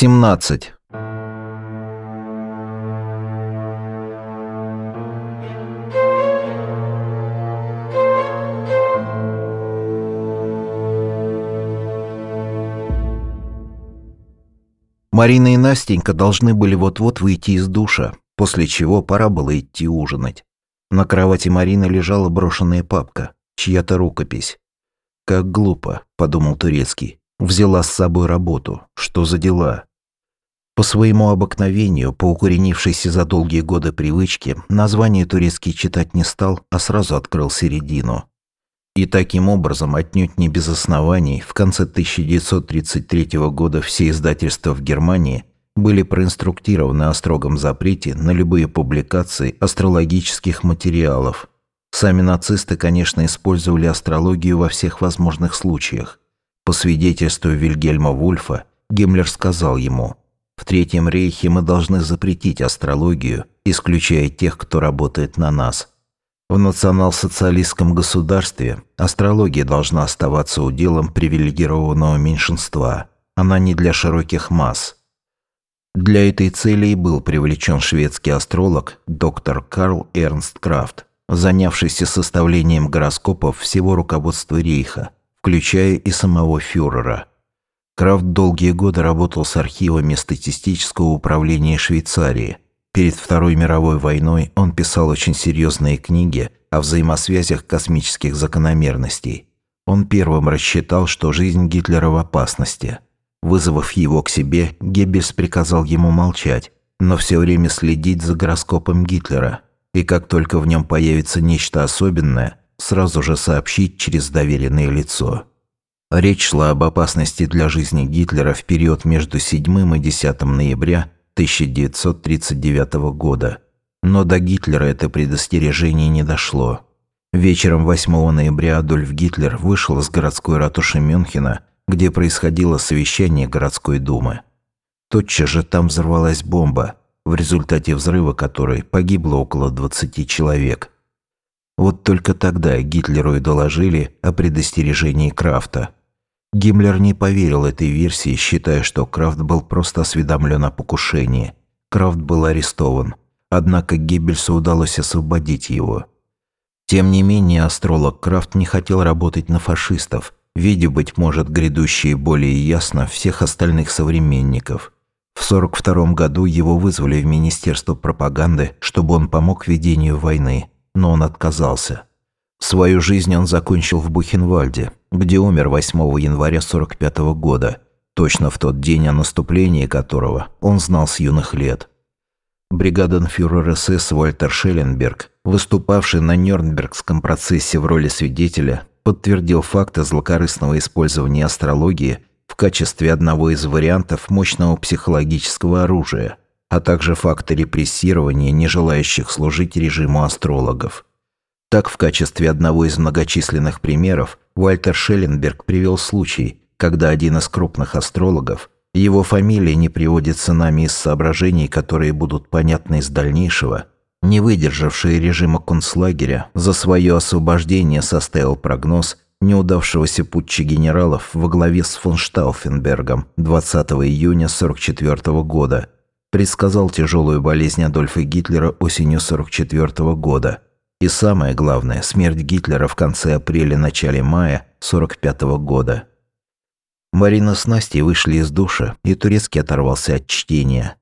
17. Марина и Настенька должны были вот-вот выйти из душа, после чего пора было идти ужинать. На кровати Марины лежала брошенная папка, чья-то рукопись. «Как глупо», – подумал Турецкий. «Взяла с собой работу. Что за дела?» По своему обыкновению, по укоренившейся за долгие годы привычке, название турецкий читать не стал, а сразу открыл середину. И таким образом, отнюдь не без оснований, в конце 1933 года все издательства в Германии были проинструктированы о строгом запрете на любые публикации астрологических материалов – Сами нацисты, конечно, использовали астрологию во всех возможных случаях. По свидетельству Вильгельма Вульфа, Гиммлер сказал ему, «В Третьем рейхе мы должны запретить астрологию, исключая тех, кто работает на нас. В национал-социалистском государстве астрология должна оставаться уделом привилегированного меньшинства. Она не для широких масс». Для этой цели и был привлечен шведский астролог доктор Карл Эрнст Крафт, занявшийся составлением гороскопов всего руководства Рейха, включая и самого фюрера. Крафт долгие годы работал с архивами статистического управления Швейцарии. Перед Второй мировой войной он писал очень серьезные книги о взаимосвязях космических закономерностей. Он первым рассчитал, что жизнь Гитлера в опасности. Вызвав его к себе, Геббельс приказал ему молчать, но все время следить за гороскопом Гитлера – и как только в нем появится нечто особенное, сразу же сообщить через доверенное лицо. Речь шла об опасности для жизни Гитлера в период между 7 и 10 ноября 1939 года. Но до Гитлера это предостережение не дошло. Вечером 8 ноября Адольф Гитлер вышел из городской ратуши Мюнхена, где происходило совещание городской думы. Тотчас же там взорвалась бомба, в результате взрыва которой погибло около 20 человек. Вот только тогда Гитлеру и доложили о предостережении Крафта. Гиммлер не поверил этой версии, считая, что Крафт был просто осведомлен о покушении. Крафт был арестован, однако Геббельсу удалось освободить его. Тем не менее, астролог Крафт не хотел работать на фашистов, видя, быть может, грядущие более ясно всех остальных современников – в 1942 году его вызвали в Министерство пропаганды, чтобы он помог ведению войны, но он отказался. Свою жизнь он закончил в Бухенвальде, где умер 8 января 1945 года, точно в тот день о наступлении которого он знал с юных лет. Бригаденфюрер СС Вальтер Шелленберг, выступавший на Нюрнбергском процессе в роли свидетеля, подтвердил факты злокорыстного использования астрологии в качестве одного из вариантов мощного психологического оружия, а также факты репрессирования не желающих служить режиму астрологов. Так, в качестве одного из многочисленных примеров, Вальтер Шелленберг привел случай, когда один из крупных астрологов, его фамилия не приводится нами из соображений, которые будут понятны из дальнейшего, не выдержавший режима концлагеря, за свое освобождение составил прогноз – неудавшегося путча генералов во главе с фон Штауфенбергом 20 июня 1944 года. Предсказал тяжелую болезнь Адольфа Гитлера осенью 1944 года и самое главное, смерть Гитлера в конце апреля-начале мая 1945 года. Марина с Настей вышли из душа, и Турецкий оторвался от чтения.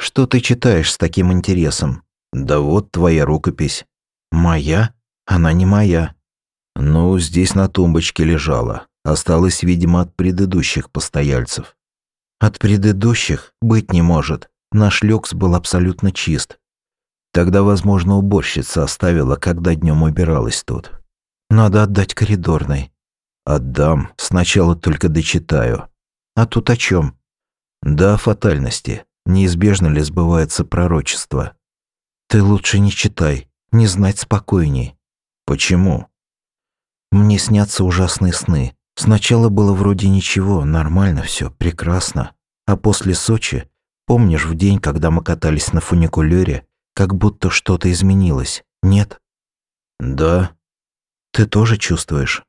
«Что ты читаешь с таким интересом?» «Да вот твоя рукопись». «Моя? Она не моя. Ну, здесь на тумбочке лежала. Осталось, видимо, от предыдущих постояльцев. От предыдущих быть не может. Наш люкс был абсолютно чист. Тогда, возможно, уборщица оставила, когда днем убиралась тут. Надо отдать коридорной. Отдам. Сначала только дочитаю. А тут о чем? Да, о фатальности. Неизбежно ли сбывается пророчество? Ты лучше не читай. Не знать спокойней. Почему? Мне снятся ужасные сны. Сначала было вроде ничего, нормально все, прекрасно. А после Сочи, помнишь в день, когда мы катались на фуникулёре, как будто что-то изменилось, нет? Да. Ты тоже чувствуешь?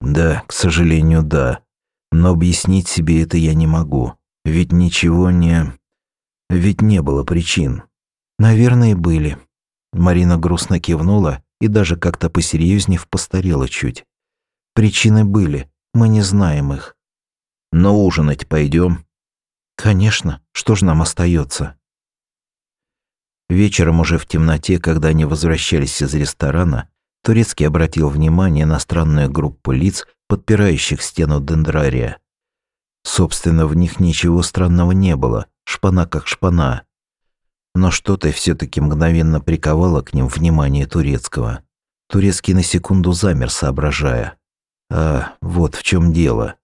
Да, к сожалению, да. Но объяснить себе это я не могу. Ведь ничего не... Ведь не было причин. Наверное, были. Марина грустно кивнула и даже как-то посерьезнее постарела чуть. Причины были, мы не знаем их. Но ужинать пойдем. Конечно, что ж нам остается? Вечером уже в темноте, когда они возвращались из ресторана, Турецкий обратил внимание на странную группу лиц, подпирающих стену дендрария. Собственно, в них ничего странного не было, шпана как шпана. Но что-то все таки мгновенно приковало к ним внимание Турецкого. Турецкий на секунду замер, соображая. А, вот в чем дело.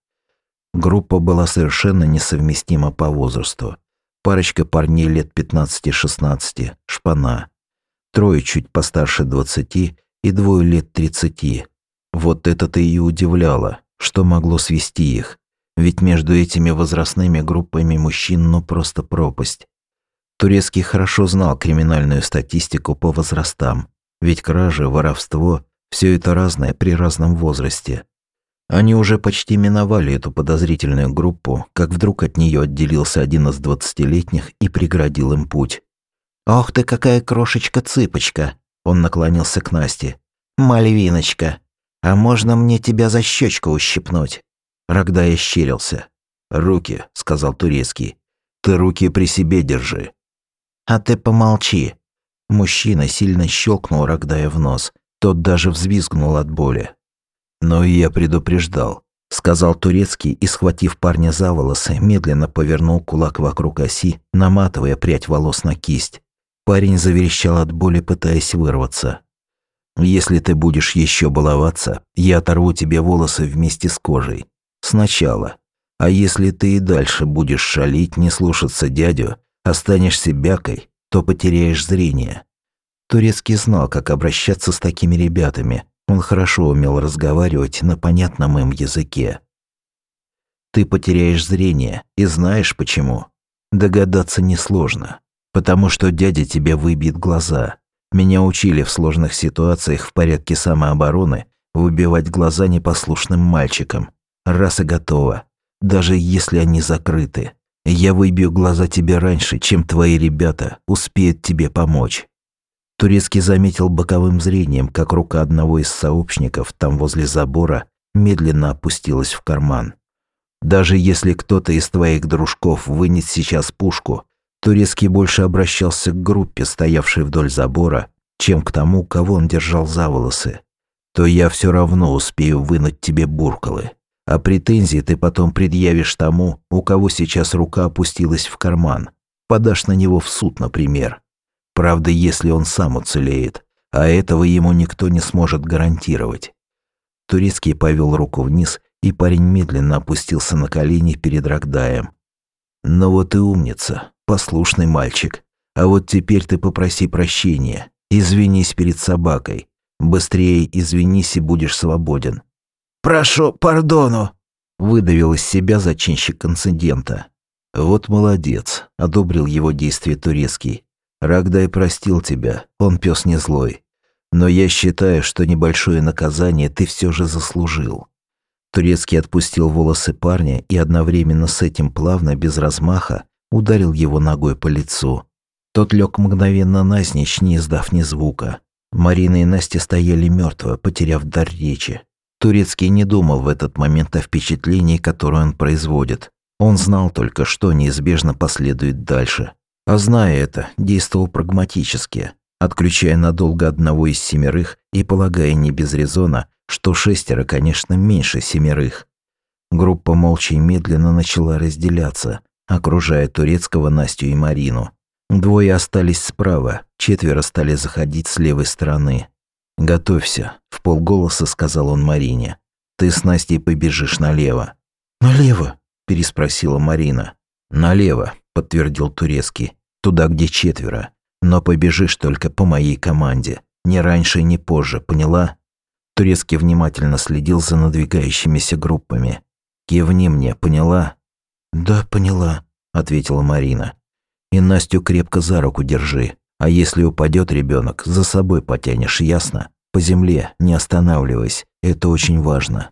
Группа была совершенно несовместима по возрасту. Парочка парней лет 15-16, шпана. Трое чуть постарше 20 и двое лет 30. Вот это-то и удивляло, что могло свести их. Ведь между этими возрастными группами мужчин ну просто пропасть. Турецкий хорошо знал криминальную статистику по возрастам, ведь кражи, воровство – все это разное при разном возрасте. Они уже почти миновали эту подозрительную группу, как вдруг от нее отделился один из двадцатилетних и преградил им путь. «Ох ты, какая крошечка-цыпочка!» Он наклонился к Насте. «Мальвиночка, а можно мне тебя за щечку ущипнуть?» Рогдай ощерился. «Руки», — сказал турецкий. «Ты руки при себе держи». «А ты помолчи». Мужчина сильно щелкнул Рогдая в нос. Тот даже взвизгнул от боли. «Но я предупреждал», — сказал турецкий и, схватив парня за волосы, медленно повернул кулак вокруг оси, наматывая прядь волос на кисть. Парень заверещал от боли, пытаясь вырваться. «Если ты будешь еще баловаться, я оторву тебе волосы вместе с кожей. Сначала. А если ты и дальше будешь шалить, не слушаться дядю, останешься бякой, то потеряешь зрение». Турецкий знал, как обращаться с такими ребятами, он хорошо умел разговаривать на понятном им языке. Ты потеряешь зрение, и знаешь почему? Догадаться несложно. Потому что дядя тебе выбьет глаза. Меня учили в сложных ситуациях в порядке самообороны выбивать глаза непослушным мальчикам. Раз и готово. Даже если они закрыты. Я выбью глаза тебе раньше, чем твои ребята успеют тебе помочь. Турецкий заметил боковым зрением, как рука одного из сообщников там возле забора медленно опустилась в карман. Даже если кто-то из твоих дружков вынет сейчас пушку, Турецкий больше обращался к группе, стоявшей вдоль забора, чем к тому, кого он держал за волосы, то я все равно успею вынуть тебе буркалы. А претензии ты потом предъявишь тому, у кого сейчас рука опустилась в карман. Подашь на него в суд, например. Правда, если он сам уцелеет, а этого ему никто не сможет гарантировать. Турецкий повел руку вниз, и парень медленно опустился на колени перед Рогдаем. «Ну вот и умница, послушный мальчик. А вот теперь ты попроси прощения, извинись перед собакой. Быстрее извинись и будешь свободен». «Прошу пардону», — выдавил из себя зачинщик инцидента. «Вот молодец», — одобрил его действие турецкий. Рагдай простил тебя, он пес не злой. Но я считаю, что небольшое наказание ты все же заслужил». Турецкий отпустил волосы парня и одновременно с этим плавно, без размаха, ударил его ногой по лицу. Тот лег мгновенно назничь, не издав ни звука. Марина и Настя стояли мертво, потеряв дар речи. Турецкий не думал в этот момент о впечатлении, которое он производит. Он знал только, что неизбежно последует дальше. А зная это, действовал прагматически, отключая надолго одного из семерых и полагая не без резона, что шестеро, конечно, меньше семерых. Группа молча и медленно начала разделяться, окружая Турецкого, Настю и Марину. Двое остались справа, четверо стали заходить с левой стороны. «Готовься», – в полголоса сказал он Марине. «Ты с Настей побежишь налево». «Налево?» – переспросила Марина. «Налево», подтвердил турецкий. Туда, где четверо. Но побежишь только по моей команде. Ни раньше, ни позже, поняла? Турецкий внимательно следил за надвигающимися группами. «Кивни мне, поняла?» «Да, поняла», — ответила Марина. «И Настю крепко за руку держи. А если упадет ребенок, за собой потянешь, ясно? По земле, не останавливаясь. Это очень важно».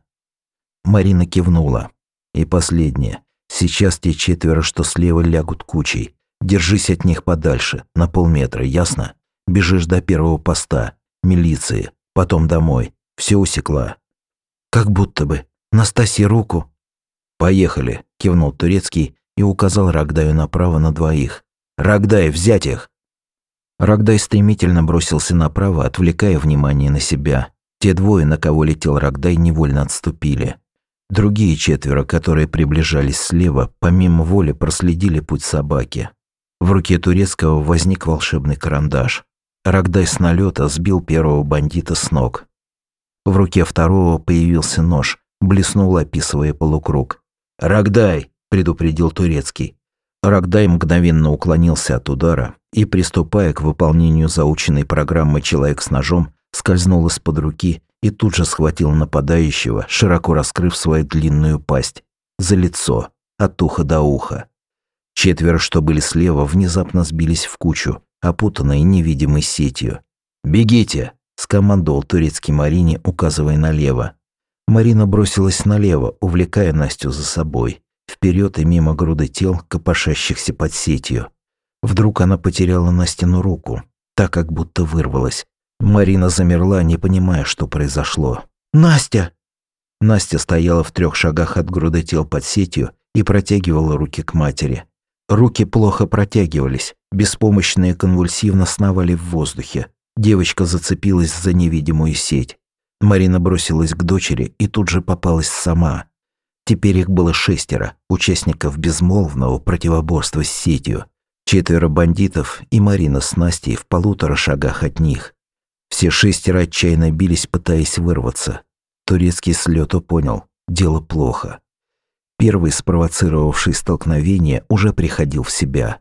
Марина кивнула. «И последнее. Сейчас те четверо, что слева, лягут кучей. Держись от них подальше, на полметра, ясно? Бежишь до первого поста, милиции, потом домой. Все усекла. Как будто бы. Настасья руку. Поехали, кивнул Турецкий и указал Рогдаю направо на двоих. Рогдай, взять их! Рогдай стремительно бросился направо, отвлекая внимание на себя. Те двое, на кого летел Рогдай, невольно отступили. Другие четверо, которые приближались слева, помимо воли проследили путь собаки. В руке турецкого возник волшебный карандаш. Рогдай с налета сбил первого бандита с ног. В руке второго появился нож, блеснул, описывая полукруг. «Рогдай!» – предупредил турецкий. Рогдай мгновенно уклонился от удара и, приступая к выполнению заученной программы «Человек с ножом», скользнул из-под руки и тут же схватил нападающего, широко раскрыв свою длинную пасть, за лицо, от уха до уха. Четверо, что были слева, внезапно сбились в кучу, опутанные невидимой сетью. «Бегите!» – скомандовал турецкий Марине, указывая налево. Марина бросилась налево, увлекая Настю за собой, вперед и мимо груды тел, копошащихся под сетью. Вдруг она потеряла Настину руку, так как будто вырвалась. Марина замерла, не понимая, что произошло. «Настя!» Настя стояла в трех шагах от груды тел под сетью и протягивала руки к матери. Руки плохо протягивались, беспомощные конвульсивно сновали в воздухе. Девочка зацепилась за невидимую сеть. Марина бросилась к дочери и тут же попалась сама. Теперь их было шестеро, участников безмолвного противоборства с сетью. Четверо бандитов и Марина с Настей в полутора шагах от них. Все шестеро отчаянно бились, пытаясь вырваться. Турецкий с понял – дело плохо. Первый, спровоцировавший столкновение, уже приходил в себя.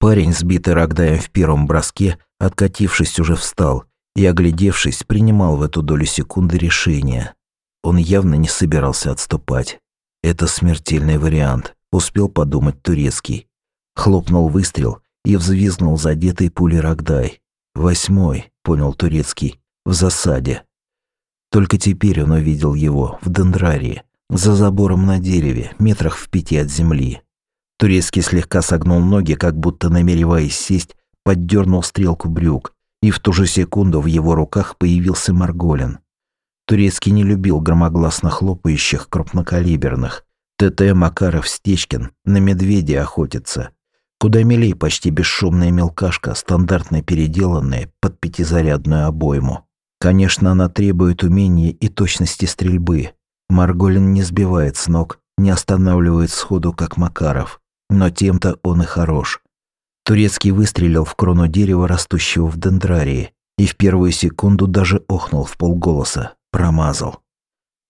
Парень, сбитый Рогдаем в первом броске, откатившись, уже встал и, оглядевшись, принимал в эту долю секунды решение. Он явно не собирался отступать. Это смертельный вариант, успел подумать турецкий. Хлопнул выстрел и взвизгнул задетый пулей Рогдай. Восьмой, понял турецкий, в засаде. Только теперь он увидел его, в дендрарии, за забором на дереве, метрах в пяти от земли. Турецкий слегка согнул ноги, как будто намереваясь сесть, поддернул стрелку брюк, и в ту же секунду в его руках появился Марголин. Турецкий не любил громогласно хлопающих крупнокалиберных. ТТ Макаров Стечкин на медведя охотится. Куда милей почти бесшумная мелкашка, стандартно переделанная под пятизарядную обойму. Конечно, она требует умения и точности стрельбы. Марголин не сбивает с ног, не останавливает сходу, как Макаров. Но тем-то он и хорош. Турецкий выстрелил в крону дерева, растущего в дендрарии, и в первую секунду даже охнул в полголоса. Промазал.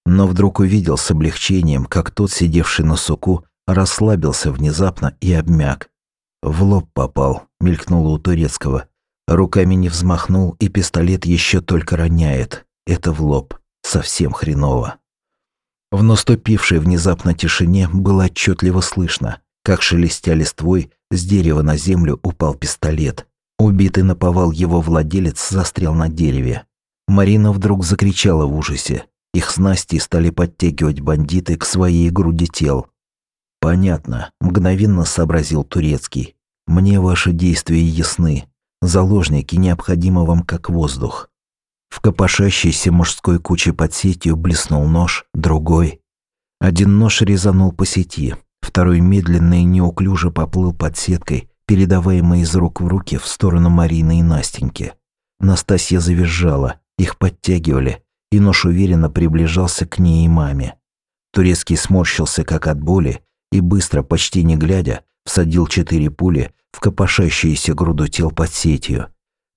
Но вдруг увидел с облегчением, как тот, сидевший на суку, расслабился внезапно и обмяк. В лоб попал, мелькнуло у турецкого. Руками не взмахнул, и пистолет еще только роняет. Это в лоб. Совсем хреново. В наступившей внезапно тишине было отчетливо слышно, как шелестя листвой, с дерева на землю упал пистолет. Убитый наповал его владелец застрял на дереве. Марина вдруг закричала в ужасе. Их снасти стали подтягивать бандиты к своей груди тел. «Понятно», – мгновенно сообразил Турецкий. «Мне ваши действия ясны. Заложники необходимы вам как воздух. В копошащейся мужской куче под сетью блеснул нож, другой. Один нож резанул по сети, второй медленно и неуклюже поплыл под сеткой, передаваемой из рук в руки в сторону Марины и Настеньки. Настасья завизжала, их подтягивали, и нож уверенно приближался к ней и маме. Турецкий сморщился как от боли и быстро, почти не глядя, всадил четыре пули в копошащуюся груду тел под сетью.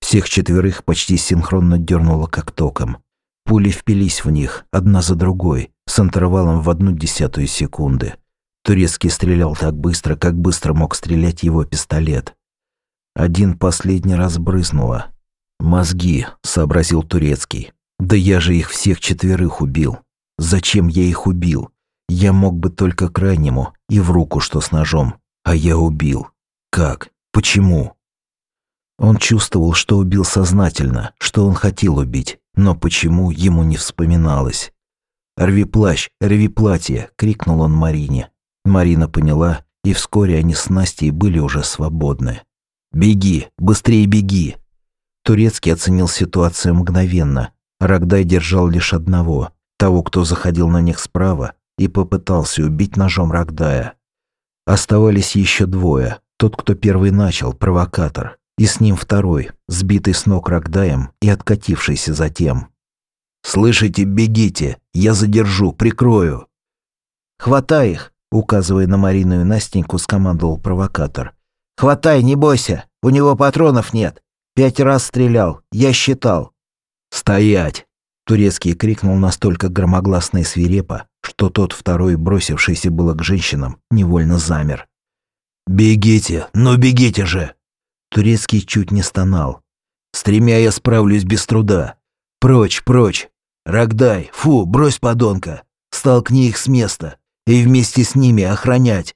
Всех четверых почти синхронно дернуло как током. Пули впились в них, одна за другой, с интервалом в одну десятую секунды. Турецкий стрелял так быстро, как быстро мог стрелять его пистолет. Один последний раз брызнуло. «Мозги», — сообразил Турецкий. «Да я же их всех четверых убил. Зачем я их убил? Я мог бы только крайнему и в руку, что с ножом. А я убил. Как? Почему?» Он чувствовал, что убил сознательно, что он хотел убить, но почему ему не вспоминалось. «Рви плащ, рви платье!» — крикнул он Марине. Марина поняла, и вскоре они с Настей были уже свободны. «Беги! Быстрее беги!» Турецкий оценил ситуацию мгновенно. Рогдай держал лишь одного, того, кто заходил на них справа, и попытался убить ножом Рогдая. Оставались еще двое. Тот, кто первый начал, провокатор, и с ним второй, сбитый с ног Рогдаем и откатившийся затем. «Слышите, бегите! Я задержу, прикрою!» «Хватай их!» — указывая на Марину и Настеньку, скомандовал провокатор. «Хватай, не бойся! У него патронов нет! Пять раз стрелял, я считал!» «Стоять!» — Турецкий крикнул настолько громогласно и свирепо, что тот второй, бросившийся было к женщинам, невольно замер. «Бегите! Ну бегите же!» Турецкий чуть не стонал. «С тремя я справлюсь без труда. Прочь, прочь! Рогдай, фу, брось подонка! Столкни их с места и вместе с ними охранять!»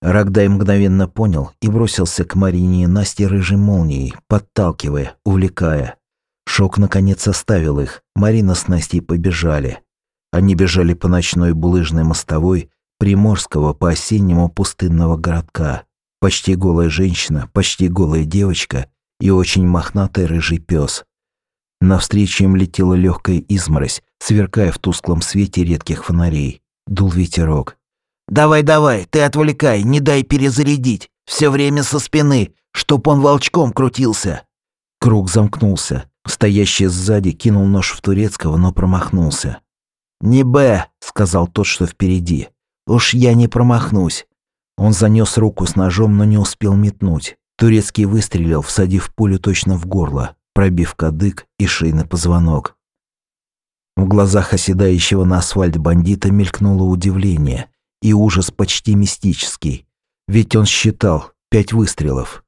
Рогдай мгновенно понял и бросился к Марине и Насте рыжей молнией, подталкивая, увлекая. Шок наконец оставил их. Марина с Настей побежали. Они бежали по ночной булыжной мостовой приморского по-осеннему пустынного городка. Почти голая женщина, почти голая девочка и очень мохнатый рыжий пес. Навстречу им летела легкая изморозь, сверкая в тусклом свете редких фонарей. Дул ветерок. «Давай, давай, ты отвлекай, не дай перезарядить. Все время со спины, чтоб он волчком крутился». Круг замкнулся. Стоящий сзади кинул нож в турецкого, но промахнулся. «Не Б», — сказал тот, что впереди. «Уж я не промахнусь». Он занес руку с ножом, но не успел метнуть. Турецкий выстрелил, всадив пулю точно в горло, пробив кадык и шейный позвонок. В глазах оседающего на асфальт бандита мелькнуло удивление и ужас почти мистический. Ведь он считал пять выстрелов.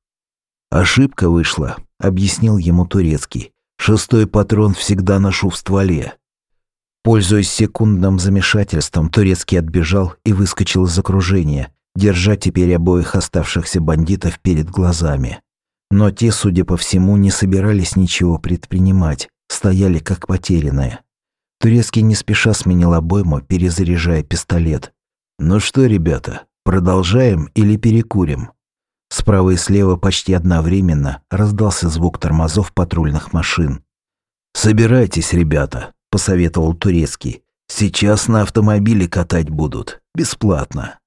«Ошибка вышла», — объяснил ему Турецкий. «Шестой патрон всегда ношу в стволе». Пользуясь секундным замешательством, Турецкий отбежал и выскочил из окружения, держа теперь обоих оставшихся бандитов перед глазами. Но те, судя по всему, не собирались ничего предпринимать, стояли как потерянные. Турецкий не спеша сменил обойму, перезаряжая пистолет. «Ну что, ребята, продолжаем или перекурим?» Справа и слева почти одновременно раздался звук тормозов патрульных машин. «Собирайтесь, ребята», — посоветовал Турецкий. «Сейчас на автомобиле катать будут. Бесплатно».